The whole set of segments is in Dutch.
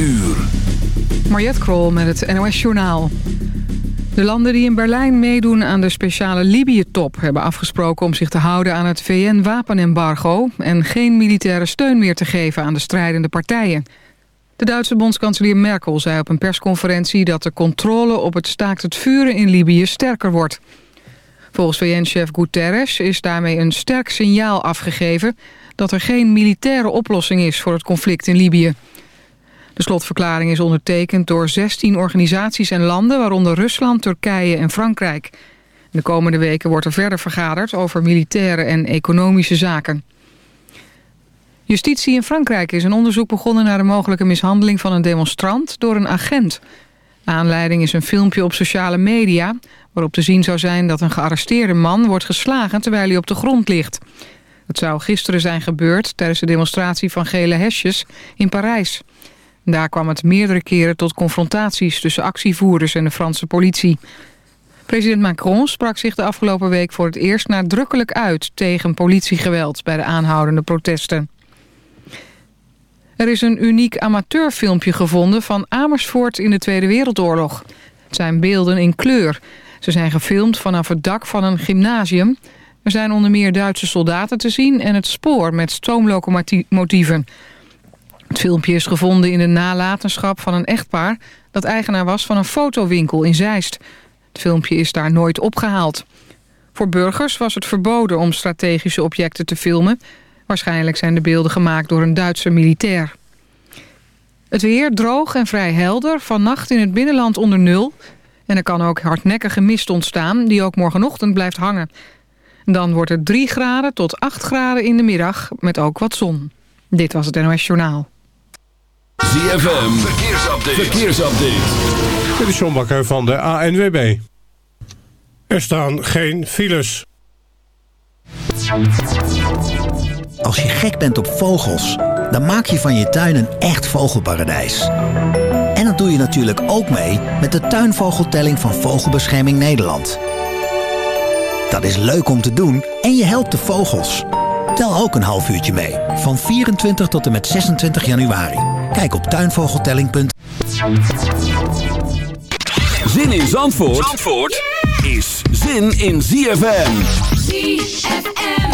uur. Krol met het NOS Journaal. De landen die in Berlijn meedoen aan de speciale Libië-top... hebben afgesproken om zich te houden aan het VN-wapenembargo... en geen militaire steun meer te geven aan de strijdende partijen. De Duitse bondskanselier Merkel zei op een persconferentie... dat de controle op het staakt het vuren in Libië sterker wordt. Volgens VN-chef Guterres is daarmee een sterk signaal afgegeven... dat er geen militaire oplossing is voor het conflict in Libië. De slotverklaring is ondertekend door 16 organisaties en landen... waaronder Rusland, Turkije en Frankrijk. De komende weken wordt er verder vergaderd over militaire en economische zaken. Justitie in Frankrijk is een onderzoek begonnen naar de mogelijke mishandeling van een demonstrant door een agent. Aanleiding is een filmpje op sociale media waarop te zien zou zijn dat een gearresteerde man wordt geslagen terwijl hij op de grond ligt. Het zou gisteren zijn gebeurd tijdens de demonstratie van gele hesjes in Parijs. Daar kwam het meerdere keren tot confrontaties tussen actievoerders en de Franse politie. President Macron sprak zich de afgelopen week voor het eerst nadrukkelijk uit tegen politiegeweld bij de aanhoudende protesten. Er is een uniek amateurfilmpje gevonden van Amersfoort in de Tweede Wereldoorlog. Het zijn beelden in kleur. Ze zijn gefilmd vanaf het dak van een gymnasium. Er zijn onder meer Duitse soldaten te zien en het spoor met stoomlocomotieven. Het filmpje is gevonden in de nalatenschap van een echtpaar... dat eigenaar was van een fotowinkel in Zeist. Het filmpje is daar nooit opgehaald. Voor burgers was het verboden om strategische objecten te filmen. Waarschijnlijk zijn de beelden gemaakt door een Duitse militair. Het weer droog en vrij helder. Vannacht in het binnenland onder nul. En er kan ook hardnekkige mist ontstaan... die ook morgenochtend blijft hangen. Dan wordt het 3 graden tot 8 graden in de middag... met ook wat zon. Dit was het NOS Journaal. ZFM, verkeersupdate. verkeersupdate. Dit is John Bakker van de ANWB. Er staan geen files. Als je gek bent op vogels, dan maak je van je tuin een echt vogelparadijs. En dat doe je natuurlijk ook mee met de tuinvogeltelling van Vogelbescherming Nederland. Dat is leuk om te doen en je helpt de vogels. Tel ook een half uurtje mee, van 24 tot en met 26 januari. Kijk op tuinvogeltelling.nl Zin in Zandvoort, Zandvoort is zin in ZFM. ZFM.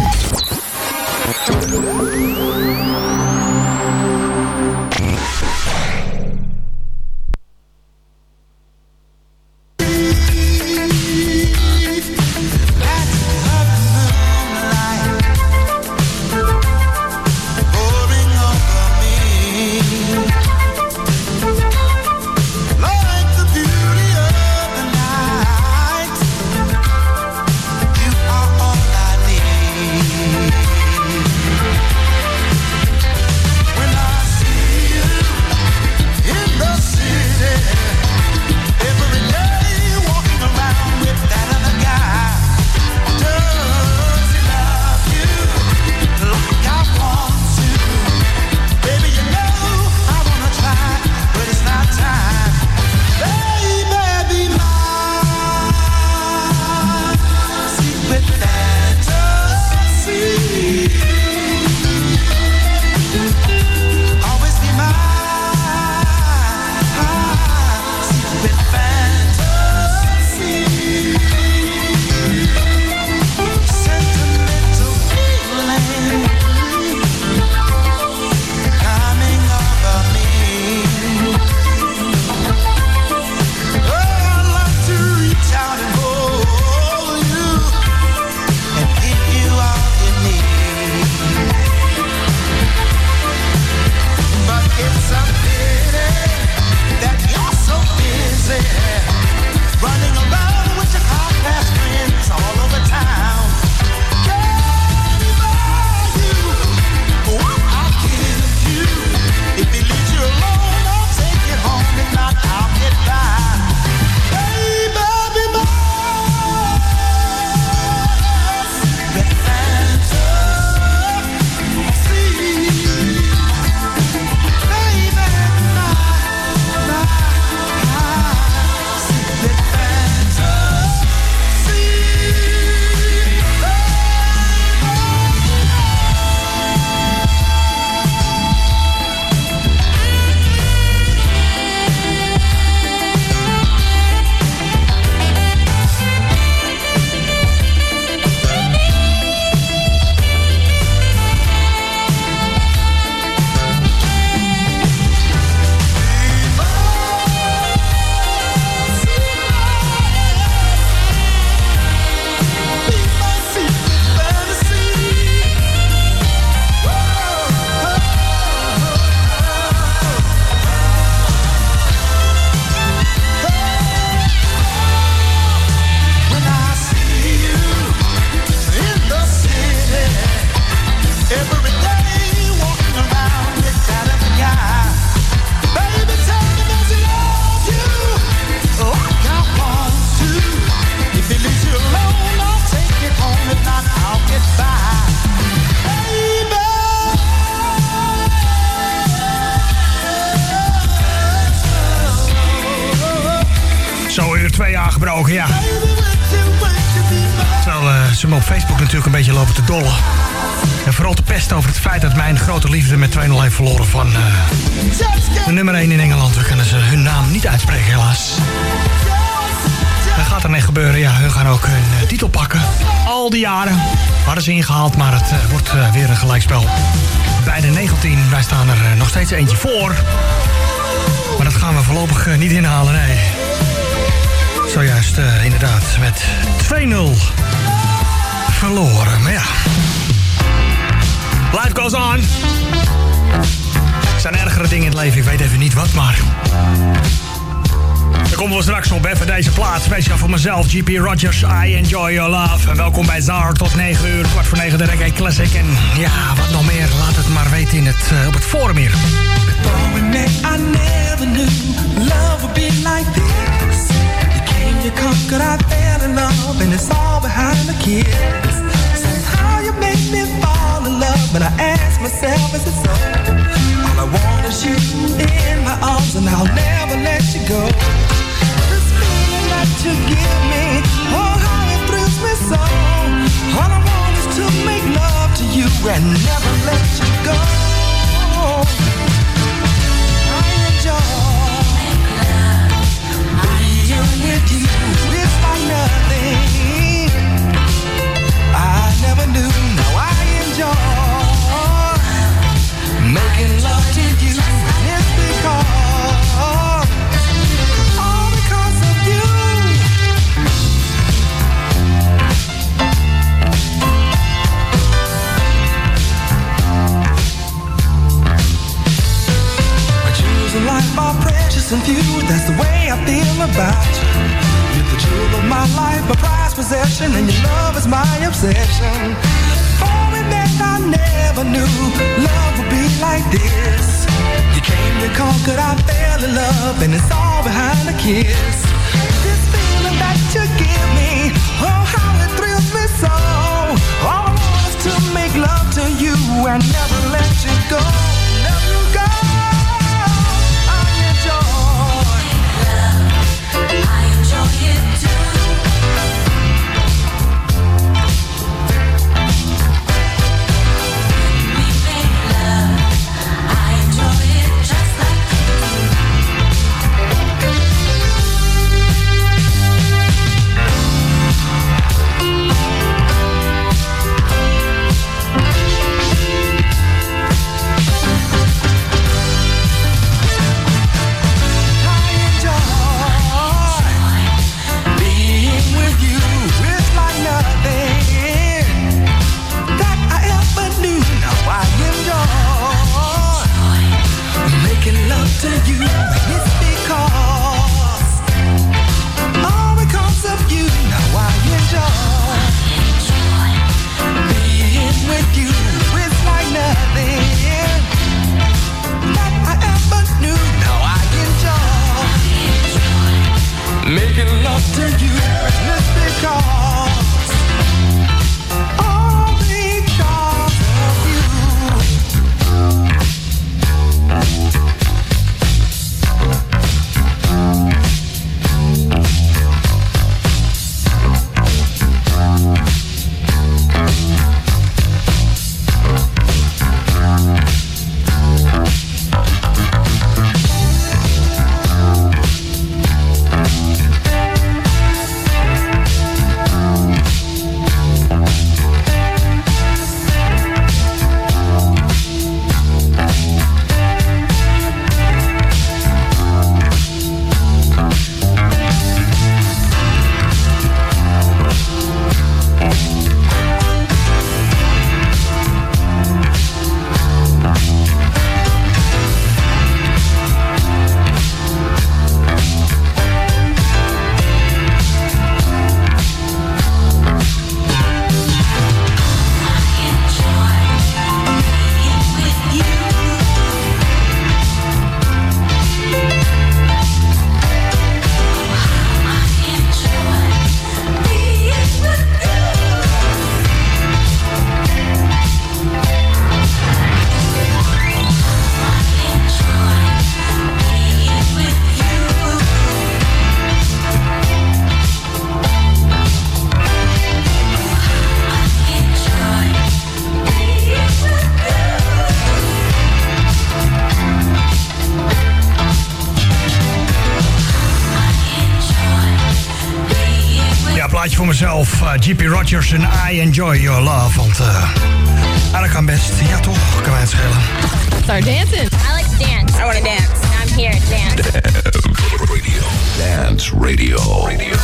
Pesten over het feit dat mijn grote liefde met 2-0 heeft verloren van eh, de nummer 1 in Engeland. We kunnen ze hun naam niet uitspreken, helaas. Dat gaat er gebeuren. Ja, hun gaan ook hun eh, titel pakken. Al die jaren hadden ze ingehaald, maar het eh, wordt weer een gelijkspel. Bij de 19, wij staan er nog steeds eentje voor. Maar dat gaan we voorlopig niet inhalen, nee. Zojuist inderdaad met 2-0 verloren. Maar ja, life goes on. Er zijn ergere dingen in het leven, ik weet even niet wat, maar... Daar komen we straks op, even deze plaat. Speciaal voor mezelf, GP Rogers, I Enjoy Your Love. En welkom bij Zar tot 9 uur, kwart voor 9 de Reggae Classic. En ja, wat nog meer, laat het maar weten in het, eh, op het forum hier. You made me fall in love, and I ask myself, is it so? All I want is you in my arms, and I'll never let you go. This feeling that you give me, oh how it thrills me so. All I want is to make love to you and never let you go. Plaatje voor mezelf. Uh, GP Rogers en I Enjoy Your Love. Want uh, dat kan best. Ja toch, kan mij het schelen. Start dancing. I like to dance. I want to dance. I'm here to dance. Dance Radio. Dance Radio. Radio.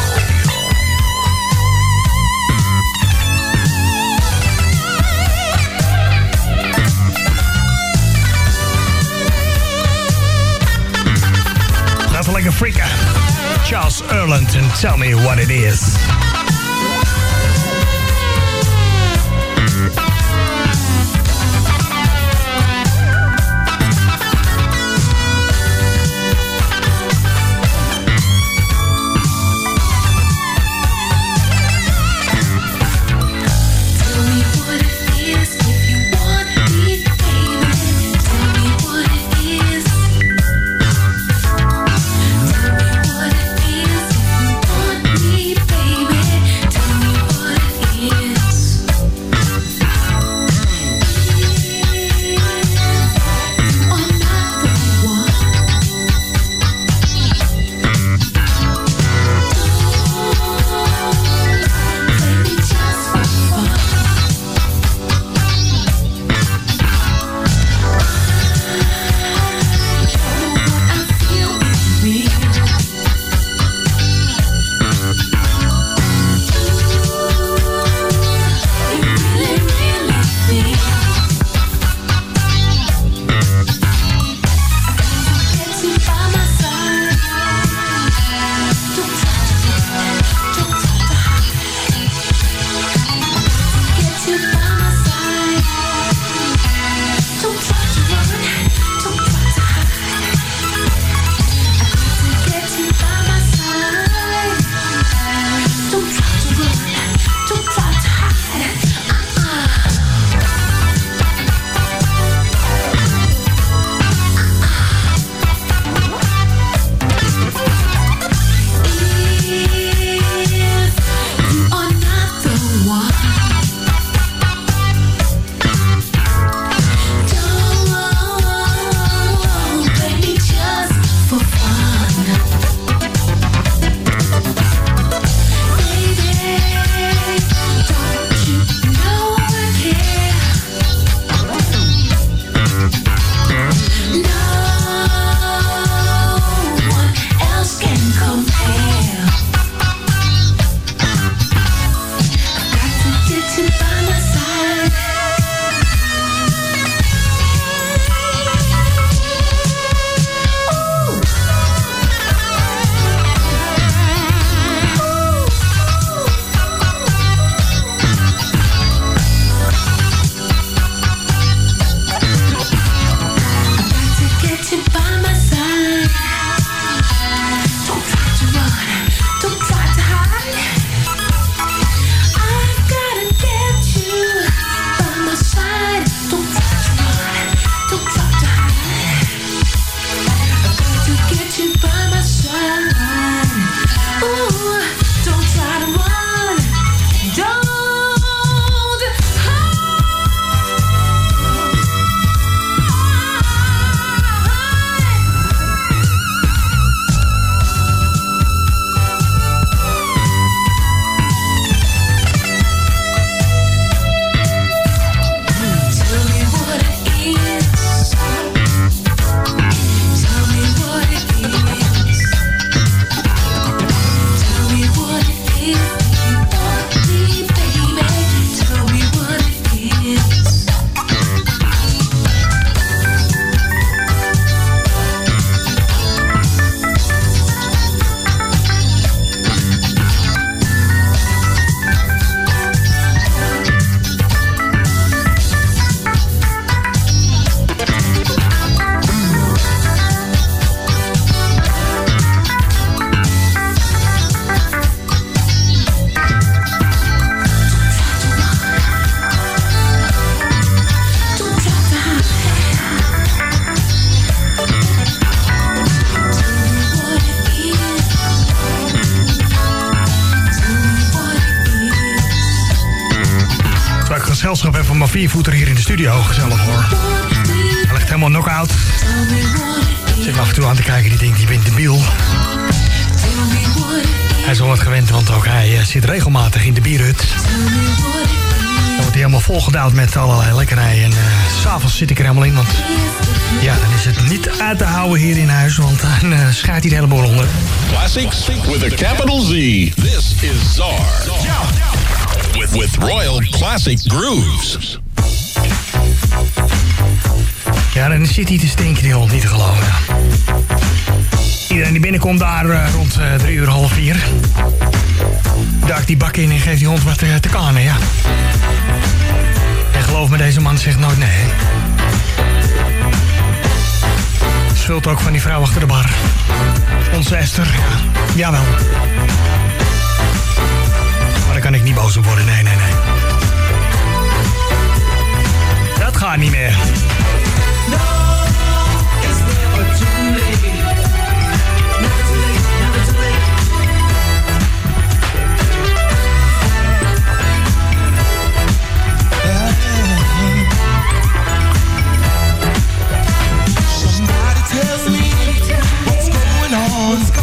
Laten we lekker freaken. Charles Erland and Tell Me What It Is. Viervoeter hier in de studio. Gezellig hoor. Hij ligt helemaal knock-out. Zit af en toe aan te kijken, die denkt, die bent debiel. Hij is al wat gewend, want ook hij eh, zit regelmatig in de bierhut. Dan wordt hij helemaal volgedouwd met allerlei lekkernijen. En uh, s'avonds zit ik er helemaal in, want ja, dan is het niet uit te houden hier in huis, want dan uh, schaadt hij de hele boel onder. Classics with a capital Z. This is Czar. With, with Royal Classic Grooves. Ja, dan zit hij te stinken, die hond, niet te geloven. Ja. Iedereen die binnenkomt daar uh, rond uh, drie uur, half vier. Duikt die bak in en geeft die hond wat te, te kanen, ja. En geloof me, deze man zegt nooit nee. Schuld ook van die vrouw achter de bar. Onze Esther, ja. Jawel. Maar daar kan ik niet boos op worden, nee, nee, nee. Dat gaat niet meer. In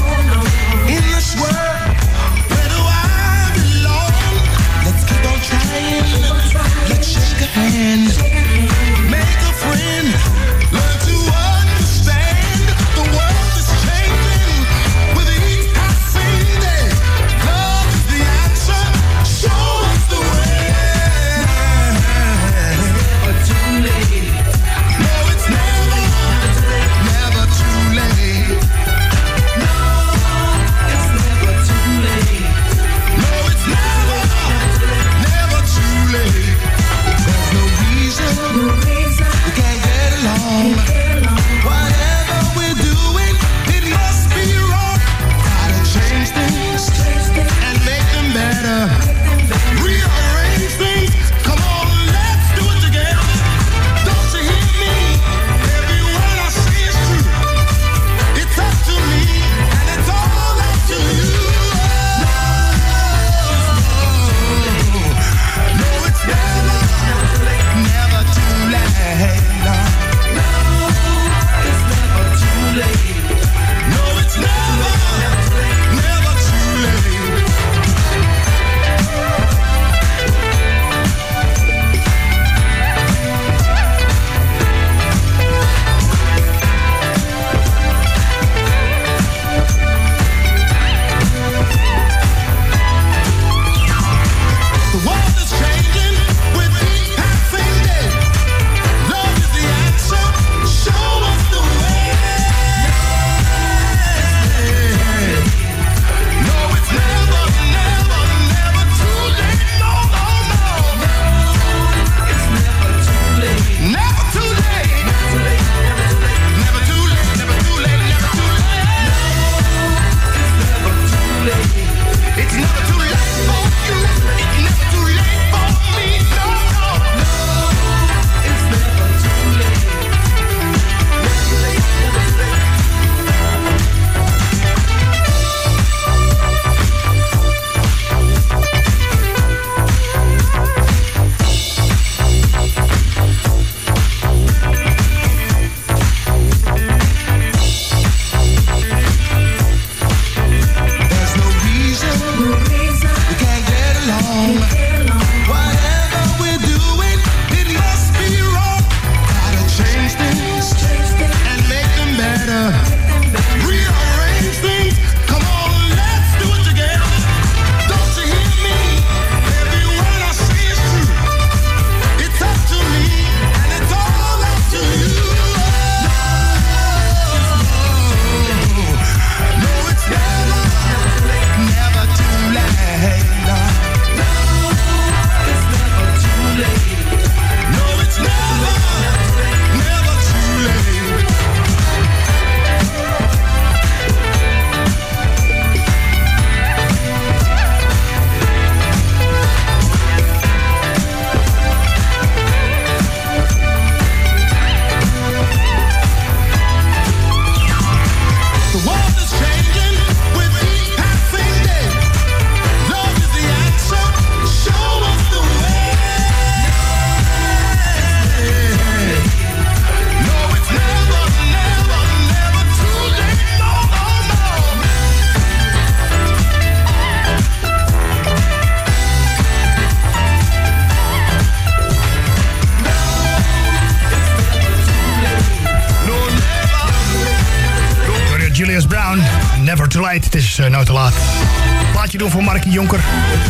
doen voor Markie Jonker.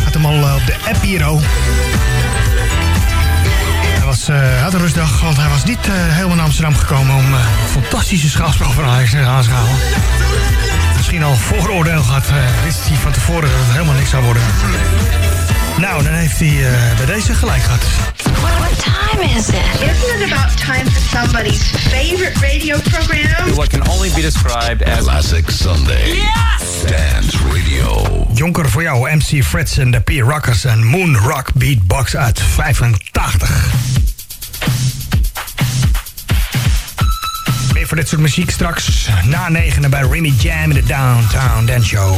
Had hem al uh, op de app hier Hij was, uh, had een rustdag, want hij was niet helemaal naar Amsterdam gekomen om fantastische schaalspel van Ajax aan te halen. Misschien al vooroordeel gehad. wist hij van tevoren dat het helemaal niks zou worden. Nou, dan heeft hij bij deze gelijk gehad. What time is it? Isn't it about time for somebody's favorite radio program? What can only be described as Classic Sunday. Dance Radio. Jonker voor jou, MC Fritz en de P-Rockers en Moon Rock Beatbox uit 85. Meer voor dit soort muziek straks na negenen bij Remy Jam in de Downtown Dance Show.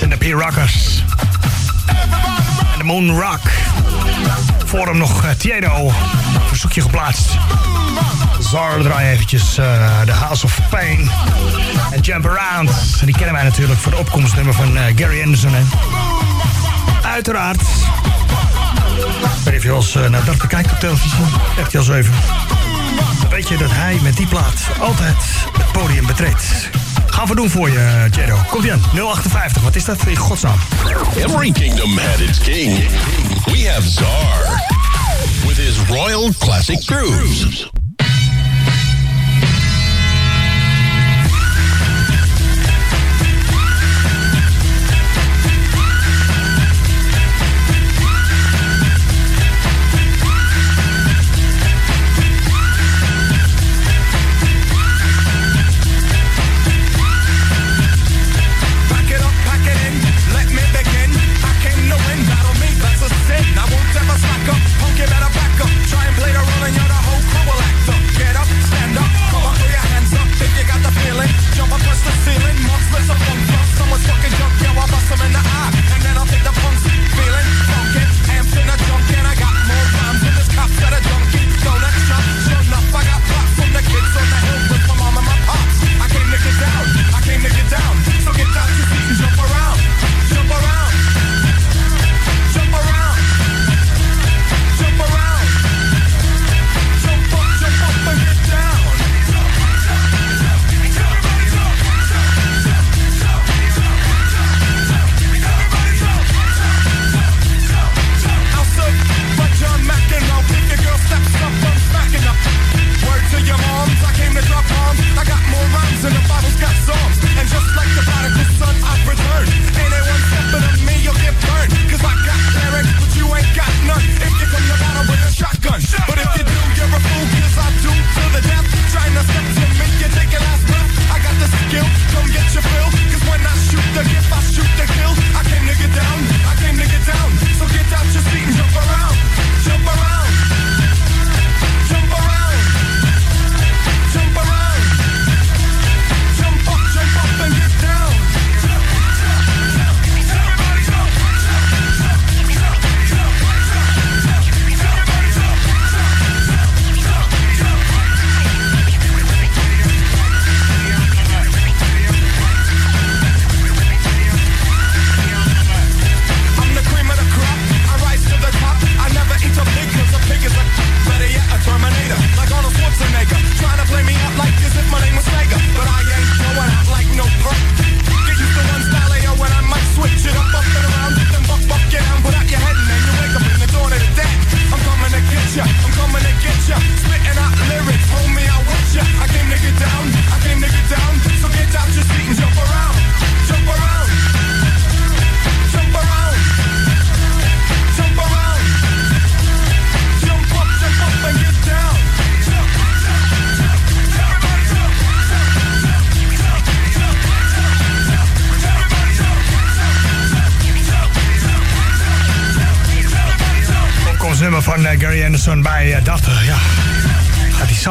En de P-Rockers. En de Moon Rock. Voor hem nog uh, Tiedo. Verzoekje geplaatst. Zar draai eventjes uh, The House of Pain. En Jump Around. Die kennen wij natuurlijk voor de opkomstnummer van uh, Gary Anderson. Uiteraard. Weet je als uh, naar dat kijkt op televisie. RTL 7. Dan weet je dat hij met die plaat altijd het podium betreedt. Gaan we doen voor je, Jero. Komt ie aan. 058. Wat is dat in godsnaam? Every kingdom had its king. We have Czar. With his Royal Classic Cruise.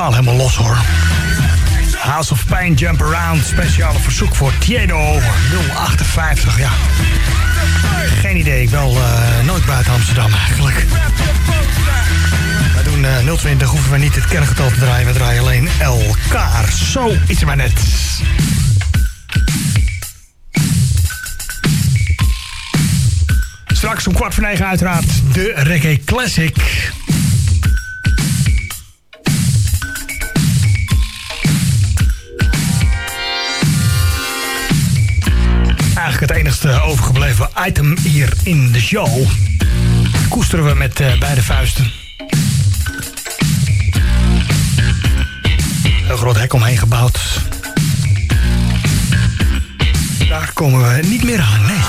Helemaal los hoor. House of Pain Jump Around, speciale verzoek voor Tiedo 058, ja. Geen idee, ik bel nooit buiten Amsterdam eigenlijk. We doen 020, hoeven we niet het kerngetal te draaien, we draaien alleen elkaar. Zo is maar net. Straks om kwart voor negen uiteraard de Reggae Classic. Enigste overgebleven item hier in de show. Koesteren we met uh, beide vuisten. Een groot hek omheen gebouwd. Daar komen we niet meer aan, nee.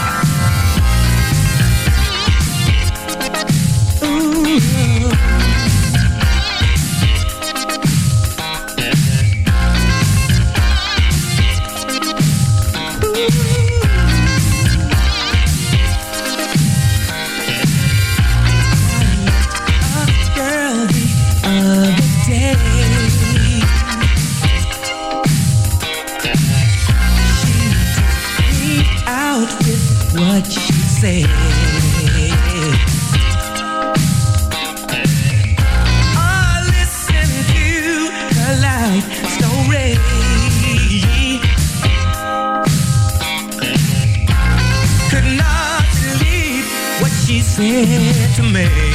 to me.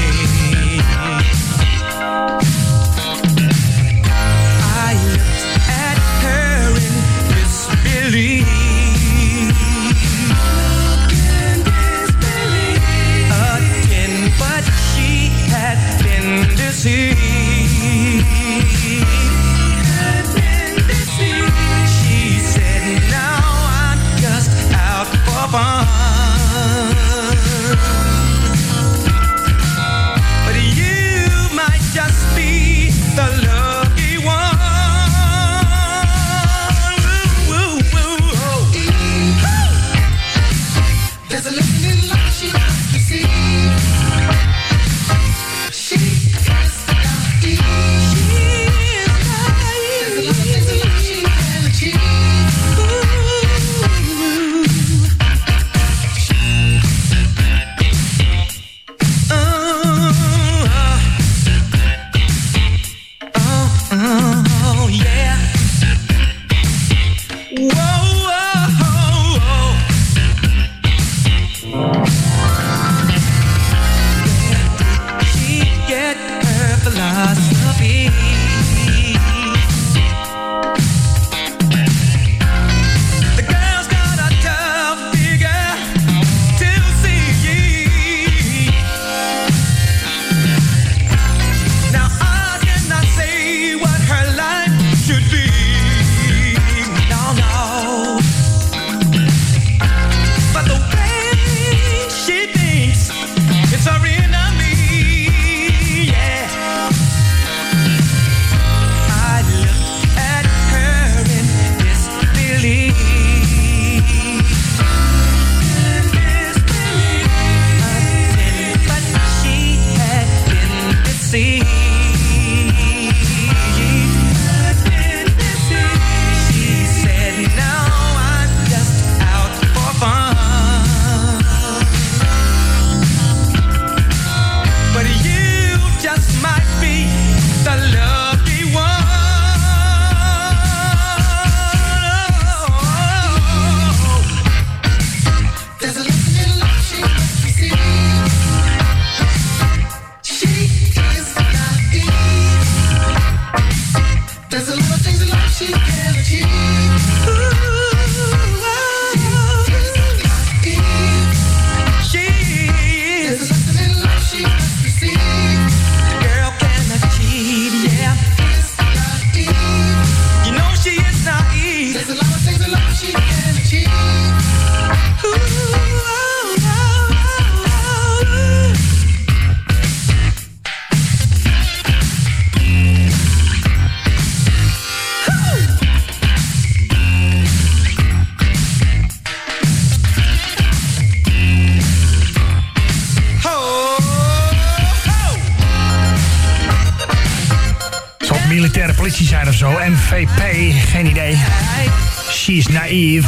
She's naive.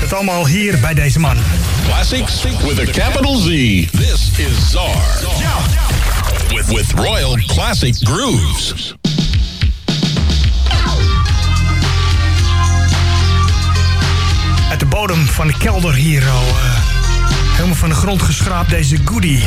Het allemaal hier bij deze man. Classics with a capital Z. This is Czar. With, with Royal Classic Grooves. Uit de bodem van de kelder hier al. eh, helemaal van de grond geschraapt deze goodie.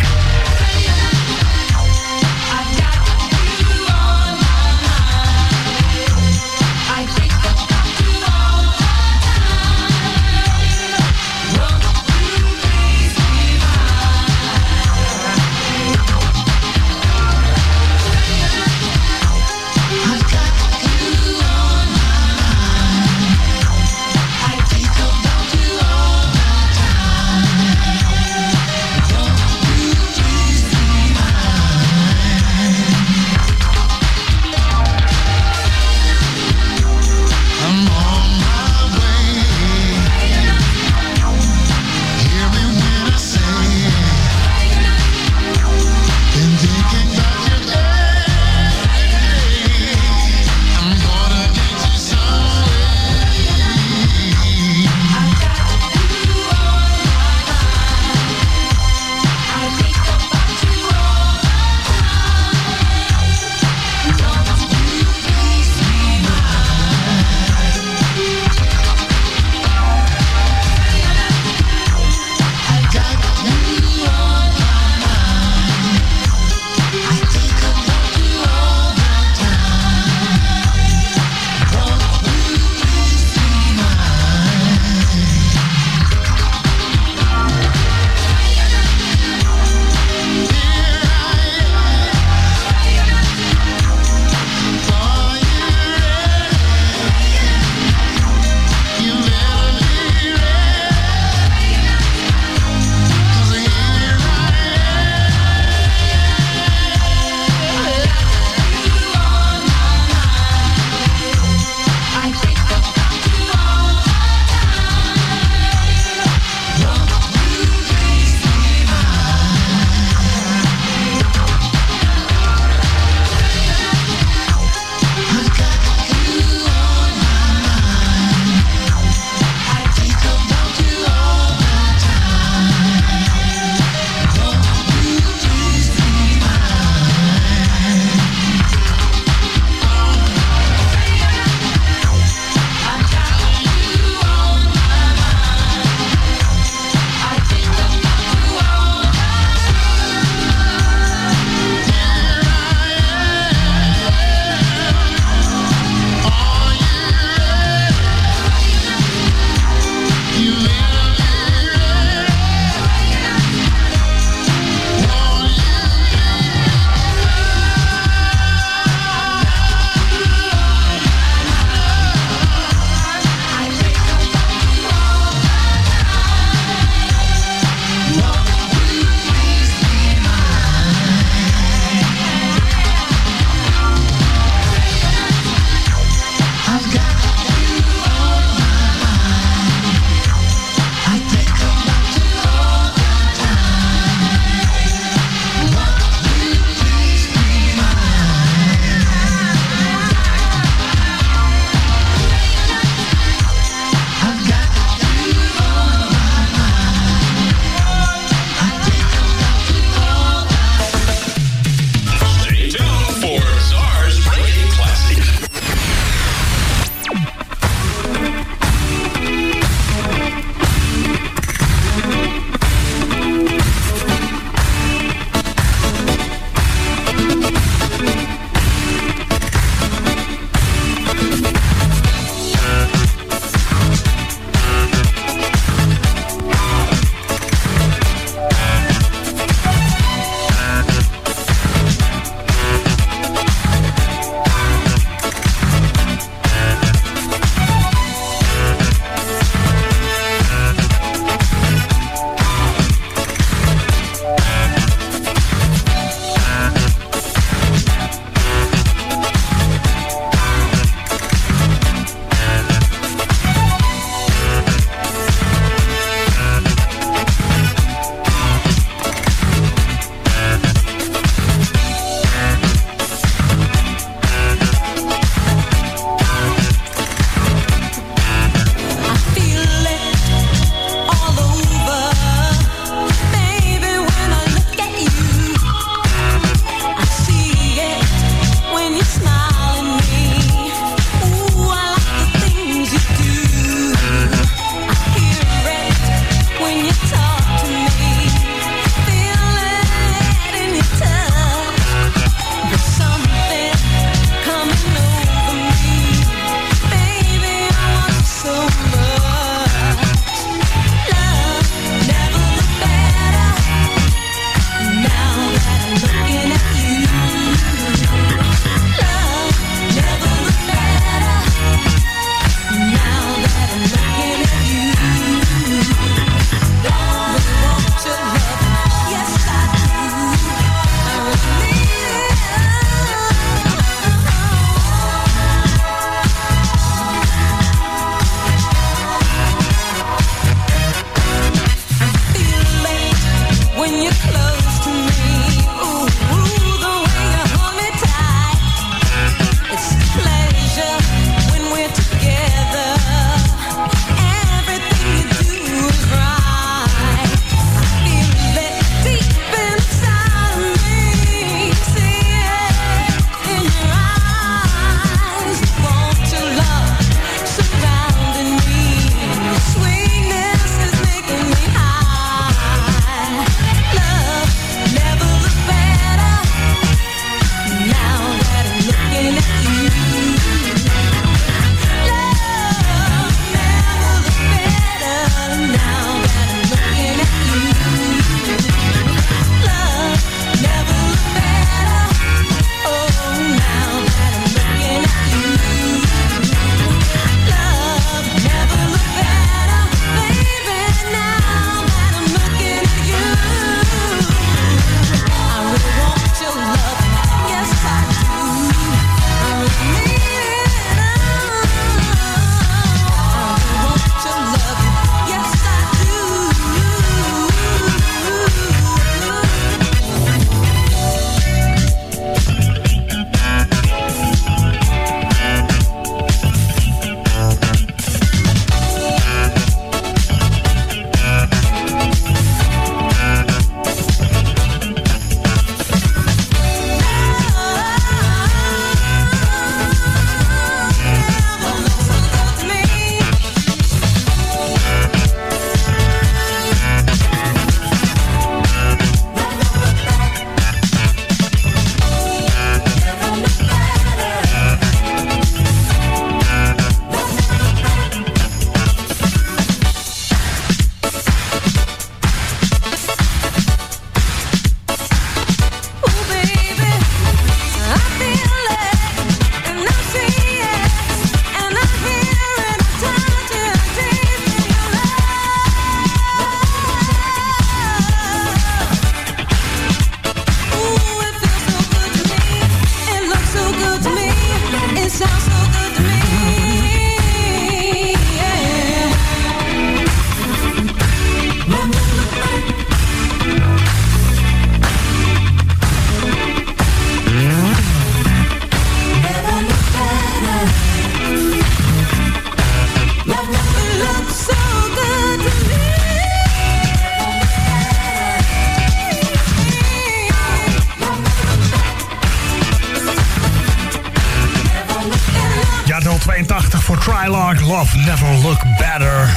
Love Never Look Better.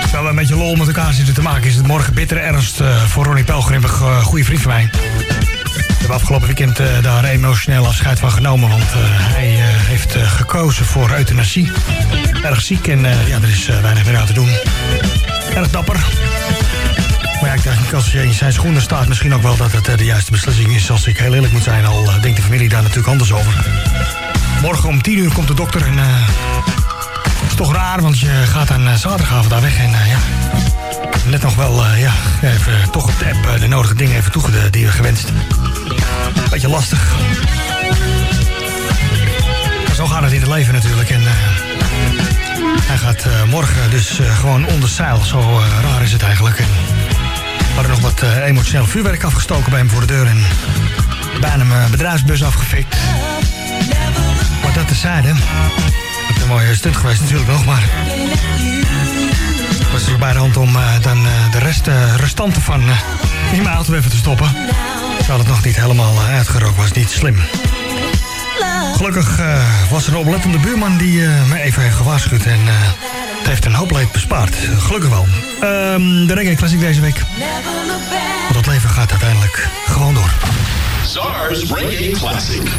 Terwijl we een beetje lol met elkaar zitten te maken... is het morgen bittere ernst uh, voor Ronnie Pelgrim, een uh, goede vriend van mij. We hebben afgelopen weekend uh, daar emotioneel afscheid van genomen... want hij heeft gekozen voor euthanasie. Erg ziek en ja, er is weinig meer aan te doen. Erg dapper. Maar ja, ik denk als je in zijn schoenen staat... misschien ook wel dat het de juiste beslissing is. Als ik heel eerlijk moet zijn, al denkt de familie daar natuurlijk anders over. Morgen om 10 uur komt de dokter en... Het is toch raar, want je gaat aan zaterdagavond daar weg en ja... Net nog wel, ja, even toch op de app de nodige dingen even toegediend die we gewenst. Beetje lastig. Maar zo gaat het in het leven natuurlijk. En hij gaat morgen dus gewoon onder zeil. Zo raar is het eigenlijk. En we hadden nog wat emotioneel vuurwerk afgestoken bij hem voor de deur. En bijna mijn bedrijfsbus afgefikt. Dat terzijde. Het is een mooie stunt geweest natuurlijk nog, maar... Het was er bij de hand om uh, dan uh, de rest, uh, restanten van in mijn auto even te stoppen. Terwijl het nog niet helemaal uitgerookt was, niet slim. Gelukkig was er een oplettende buurman die me even heeft gewaarschuwd en het heeft een hoop leed bespaard. Gelukkig wel. Um, de Reggae Classic deze week. Want het leven gaat uiteindelijk gewoon door. Classic.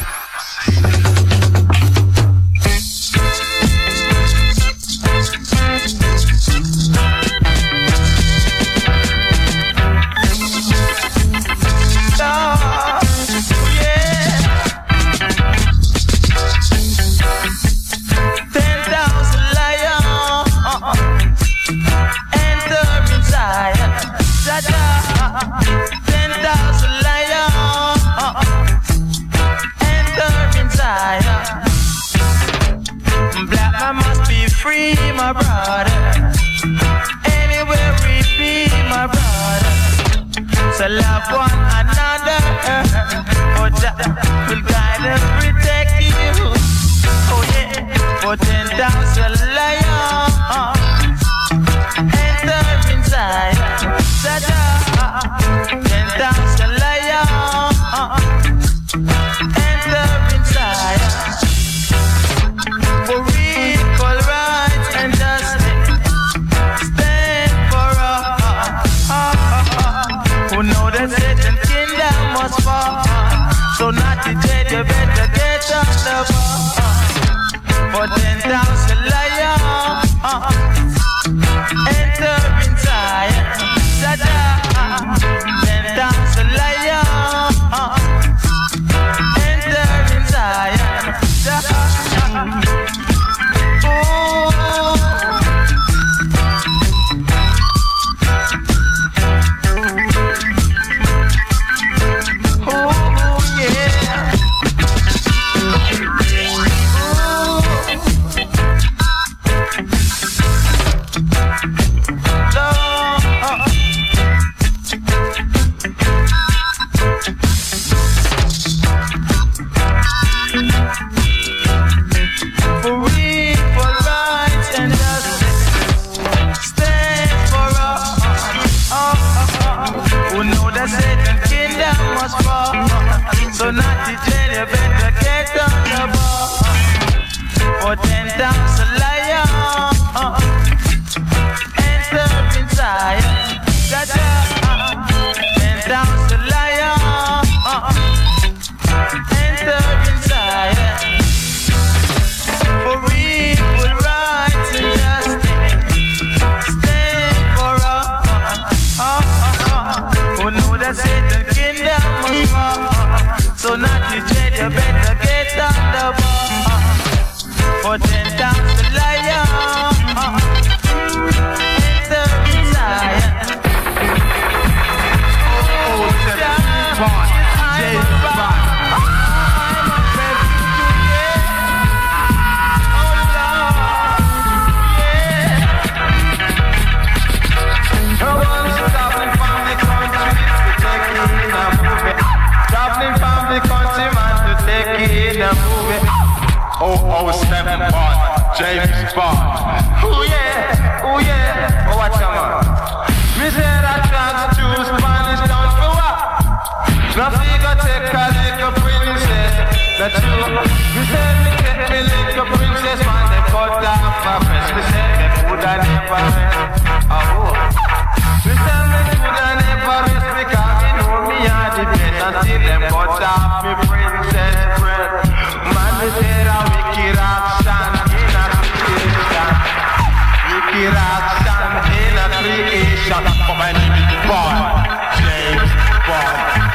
interaction in a creation.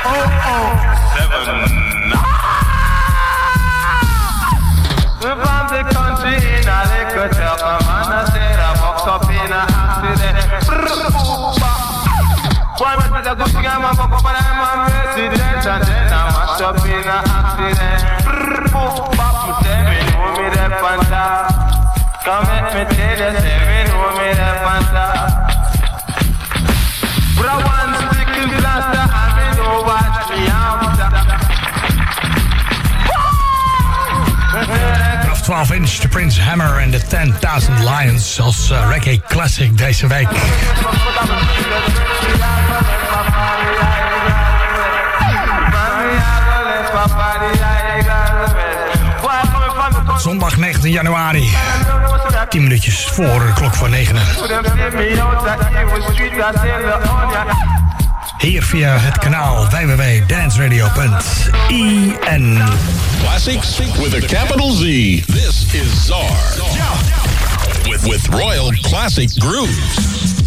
Oh oh seven. We're from the country in a liquor shop. A man I said I walked up in a. Why am I'm a resident and then I mashed up in a accident. Boop, bop, tell me. Come me teere se weer hoe meer panta. Brawan stikken blasta amen o wat miamta. Kraft 12 inch, de Prince Hammer en de 10.000 Lions als uh, reggae classic deze week. Zondag 19 januari. 10 minuutjes voor de klok van 9. Hier via het kanaal www.dansradio.in. Classics with a capital Z. This is ZAR With, with Royal Classic Grooves.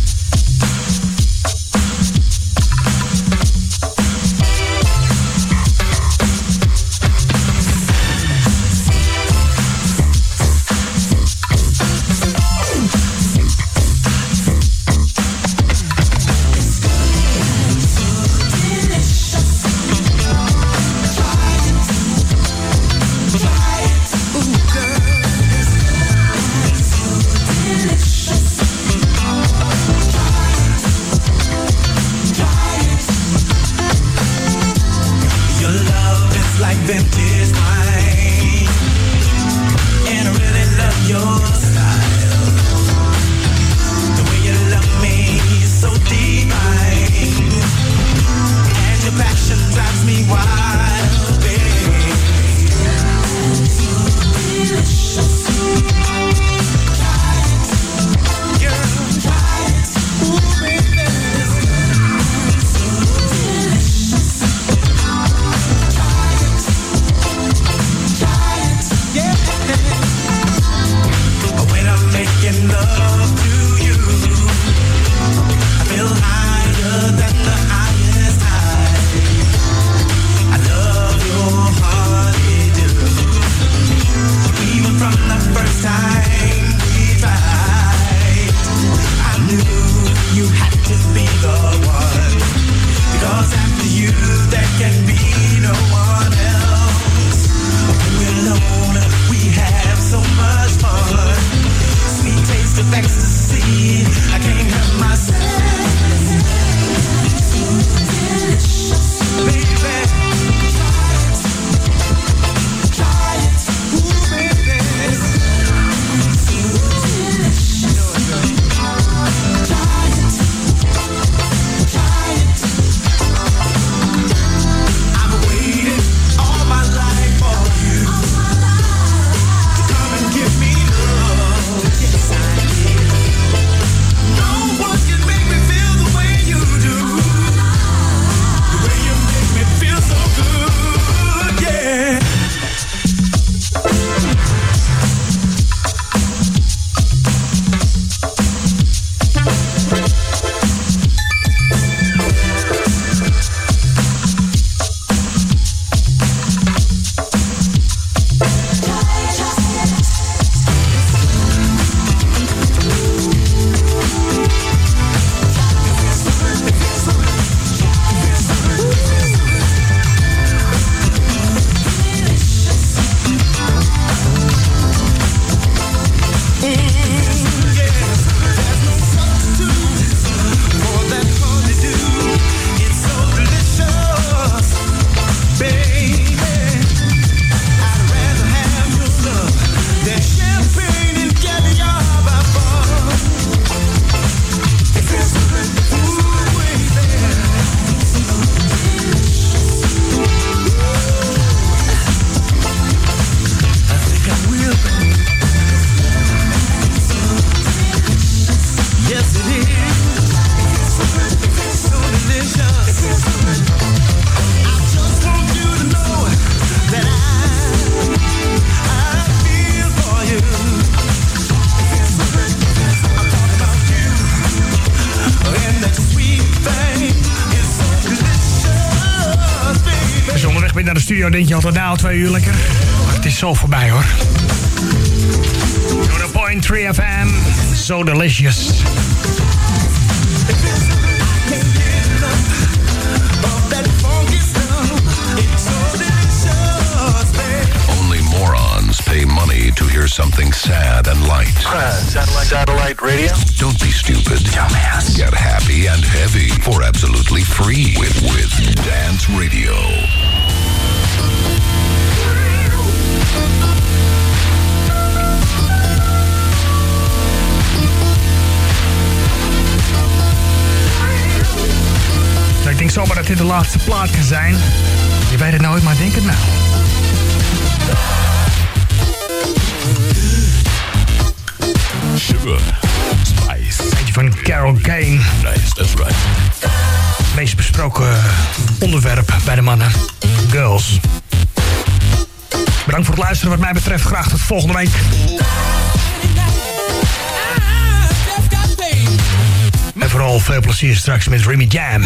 like them tears mine. drinkt altijd er na twee uur lekker. Maar het is zo voorbij hoor. To the point 3 FM. So delicious. Only morons pay money to hear something sad and light. Uh, satellite, satellite radio? Don't be stupid. Dumbass. Get happy and heavy for absolutely free with, with Dance Radio. de laatste plaat kan zijn. Je weet het nooit, maar denk het nou. Sugar, Spice. Van Carol Kane. Nice, right. Meest besproken eh, onderwerp bij de mannen. Girls. Bedankt voor het luisteren wat mij betreft. Graag tot volgende week. En vooral veel plezier straks met Remy Jam.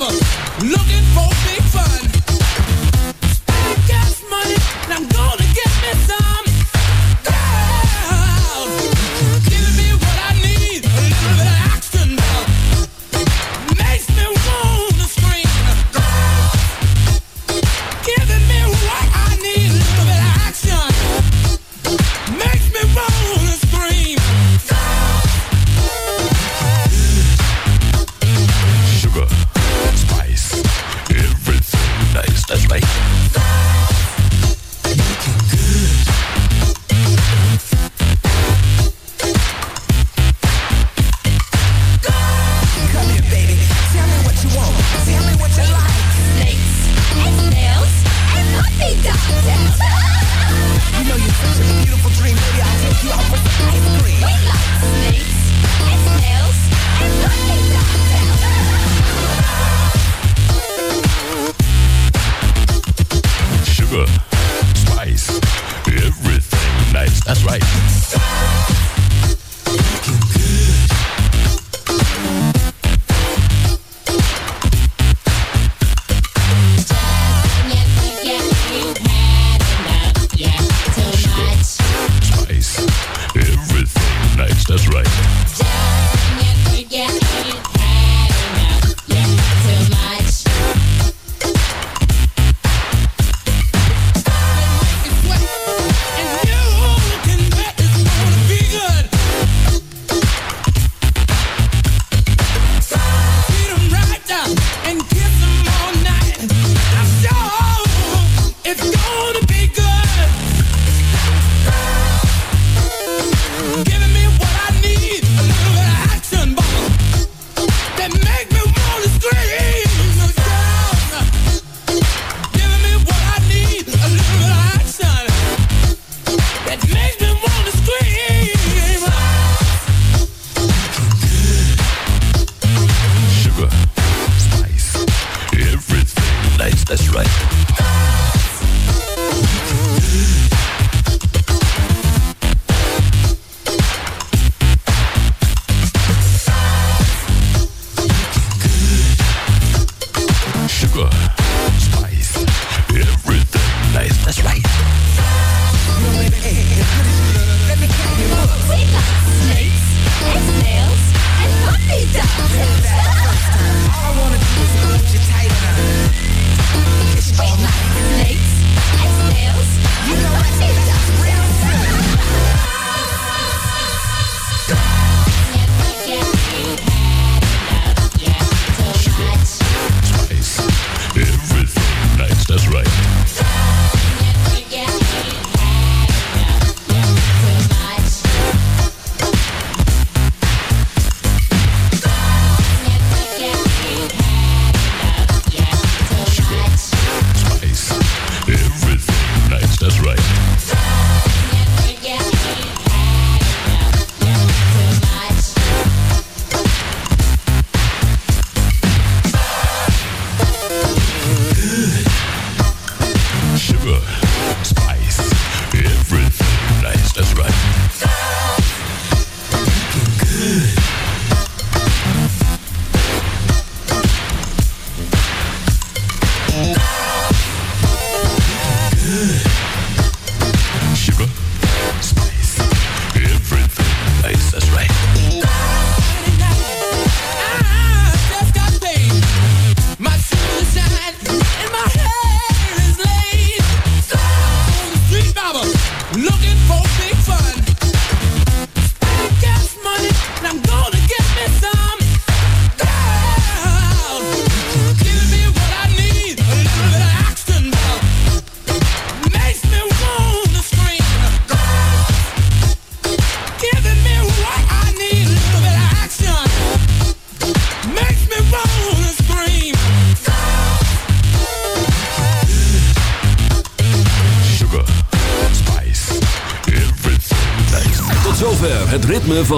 Look. Looking Bye.